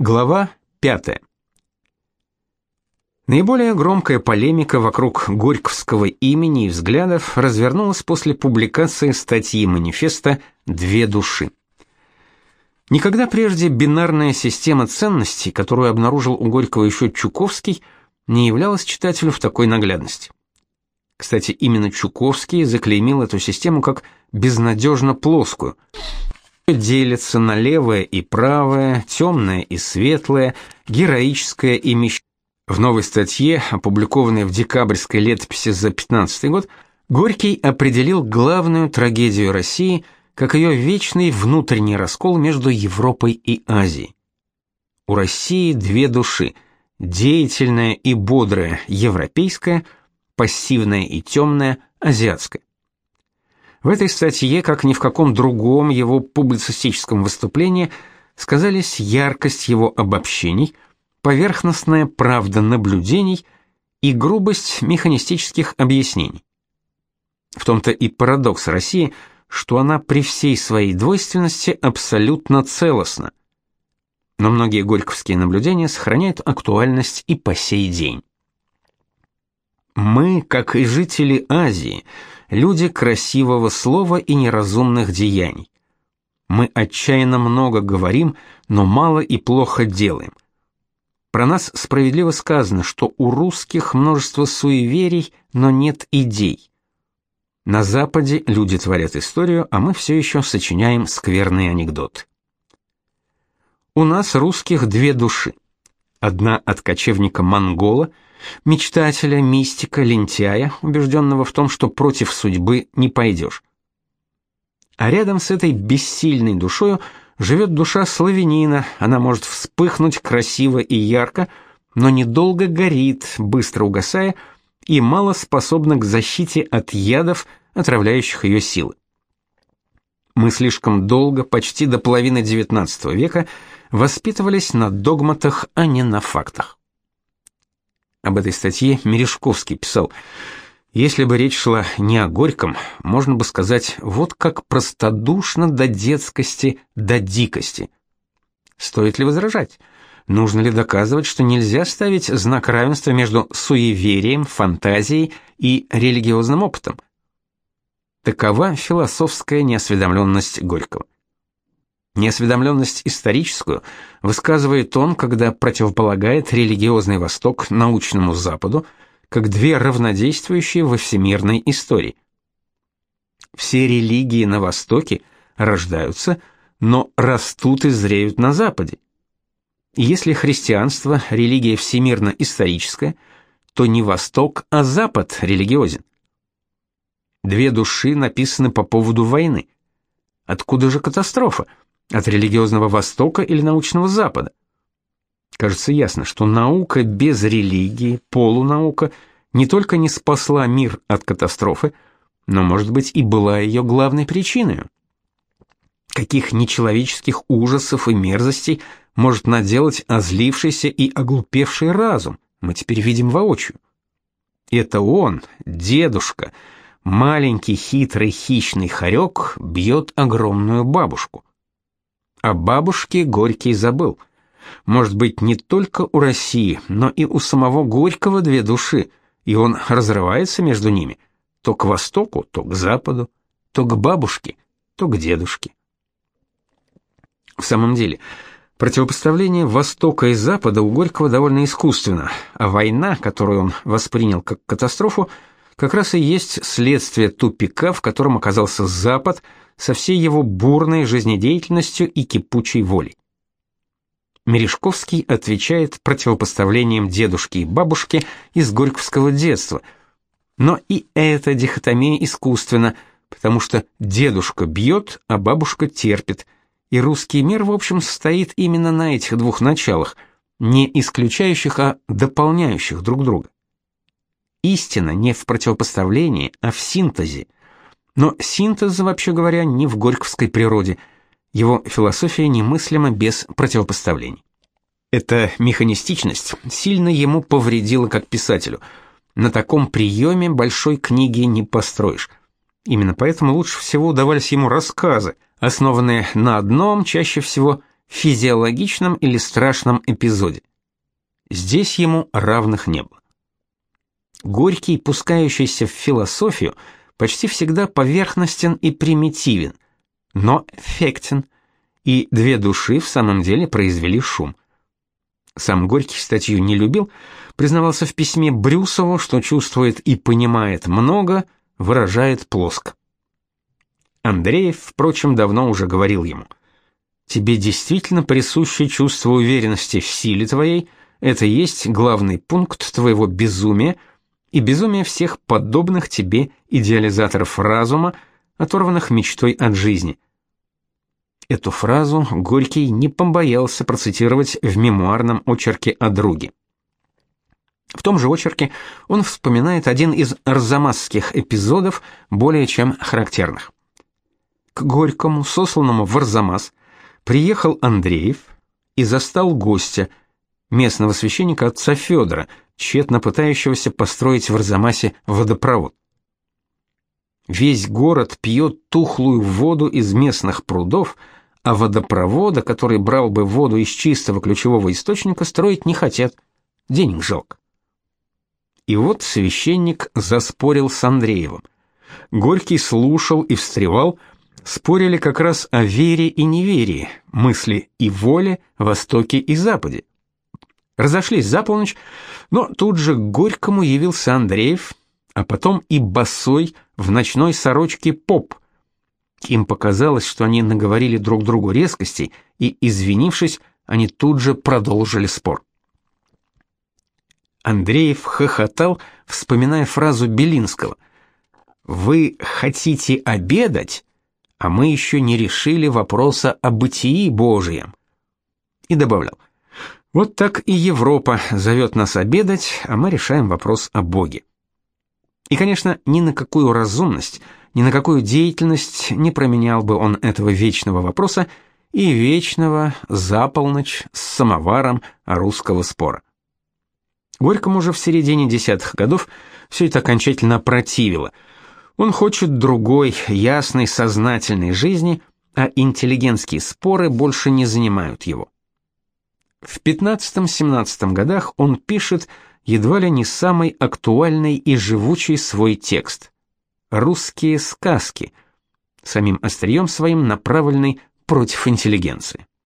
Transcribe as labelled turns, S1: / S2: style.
S1: Глава 5. Наиболее громкая полемика вокруг Горьковского имени и взглядов развернулась после публикации статьи манифеста «Две души». Никогда прежде бинарная система ценностей, которую обнаружил у Горького еще Чуковский, не являлась читателю в такой наглядности. Кстати, именно Чуковский заклеймил эту систему как безнадежно плоскую – делится на левое и правое, темное и светлое, героическое и мещанское. В новой статье, опубликованной в декабрьской летописи за 15 год, Горький определил главную трагедию России как ее вечный внутренний раскол между Европой и Азией. У России две души: деятельная и бодрая европейская, пассивная и темная азиатская. В этой статье, как ни в каком другом его публицистическом выступлении, сказались яркость его обобщений, поверхностная правда наблюдений и грубость механистических объяснений. В том-то и парадокс России, что она при всей своей двойственности абсолютно целостна. Но многие горьковские наблюдения сохраняют актуальность и по сей день. Мы, как и жители Азии, люди красивого слова и неразумных деяний. Мы отчаянно много говорим, но мало и плохо делаем. Про нас справедливо сказано, что у русских множество суеверий, но нет идей. На Западе люди творят историю, а мы все еще сочиняем скверные анекдоты. У нас русских две души. Одна от кочевника-монгола – мечтателя, мистика, лентяя, убежденного в том, что против судьбы не пойдешь. А рядом с этой бессильной душою живет душа славянина, она может вспыхнуть красиво и ярко, но недолго горит, быстро угасая, и мало способна к защите от ядов, отравляющих ее силы. Мы слишком долго, почти до половины XIX века, воспитывались на догматах, а не на фактах. Об этой статье Мережковский писал: если бы речь шла не о Горьком, можно бы сказать, вот как простодушно до детскости, до дикости. Стоит ли возражать? Нужно ли доказывать, что нельзя ставить знак равенства между суеверием, фантазией и религиозным опытом? Такова философская неосведомленность Горького. Неосведомленность историческую высказывает он, когда противополагает религиозный Восток научному Западу, как две равнодействующие во всемирной истории. Все религии на Востоке рождаются, но растут и зреют на Западе. Если христианство – религия всемирно-историческая, то не Восток, а Запад религиозен. Две души написаны по поводу войны. Откуда же катастрофа? От религиозного Востока или научного Запада? Кажется ясно, что наука без религии, полунаука, не только не спасла мир от катастрофы, но, может быть, и была ее главной причиной. Каких нечеловеческих ужасов и мерзостей может наделать озлившийся и оглупевший разум, мы теперь видим воочию. Это он, дедушка, маленький хитрый хищный хорек, бьет огромную бабушку. О бабушке Горький забыл. Может быть, не только у России, но и у самого Горького две души, и он разрывается между ними, то к востоку, то к западу, то к бабушке, то к дедушке. В самом деле, противопоставление Востока и Запада у Горького довольно искусственно, а война, которую он воспринял как катастрофу, как раз и есть следствие тупика, в котором оказался Запад – со всей его бурной жизнедеятельностью и кипучей волей. Мережковский отвечает противопоставлением дедушки и бабушки из горьковского детства. Но и эта дихотомия искусственна, потому что дедушка бьет, а бабушка терпит. И русский мир, в общем, стоит именно на этих двух началах, не исключающих, а дополняющих друг друга. Истина не в противопоставлении, а в синтезе. Но синтез, вообще говоря, не в горьковской природе. Его философия немыслима без противопоставлений. Эта механистичность сильно ему повредила как писателю. На таком приеме большой книги не построишь. Именно поэтому лучше всего удавались ему рассказы, основанные на одном, чаще всего физиологичном или страшном эпизоде. Здесь ему равных не было. Горький, пускающийся в философию, почти всегда поверхностен и примитивен, но эффектен, и две души в самом деле произвели шум. Сам Горький статью не любил, признавался в письме Брюсову, что чувствует и понимает много, выражает плоско. Андреев, впрочем, давно уже говорил ему: "Тебе действительно присуще чувство уверенности в силе твоей, это есть главный пункт твоего безумия и безумия всех подобных тебе идеализаторов разума, оторванных мечтой от жизни". Эту фразу Горький не побоялся процитировать в мемуарном очерке о друге. В том же очерке он вспоминает один из арзамасских эпизодов, более чем характерных. К Горькому, сосланному в Арзамас, приехал Андреев и застал гостя, местного священника отца Федора, тщетно пытающегося построить в Арзамасе водопровод. Весь город пьет тухлую воду из местных прудов, а водопровода, который брал бы воду из чистого ключевого источника, строить не хотят. Денег жалко. И вот священник заспорил с Андреевым. Горький слушал и встревал, спорили как раз о вере и неверии, мысли и воле, востоке и западе. Разошлись за полночь, но тут же к Горькому явился Андреев, а потом и босой в ночной сорочке поп. Им показалось, что они наговорили друг другу резкостей, и, извинившись, они тут же продолжили спор. Андреев хохотал, вспоминая фразу Белинского. «Вы хотите обедать, а мы еще не решили вопроса о бытии Божьем». И добавлял, «Вот так и Европа зовет нас обедать, а мы решаем вопрос о Боге». И, конечно, ни на какую разумность, ни на какую деятельность не променял бы он этого вечного вопроса и вечного за полночь с самоваром русского спора. Горькому уже в середине десятых годов все это окончательно противило. Он хочет другой, ясной, сознательной жизни, а интеллигентские споры больше не занимают его. В 15-17 годах он пишет едва ли не самый актуальный и живучий свой текст «Русские сказки», самим острием своим направленный против интеллигенции.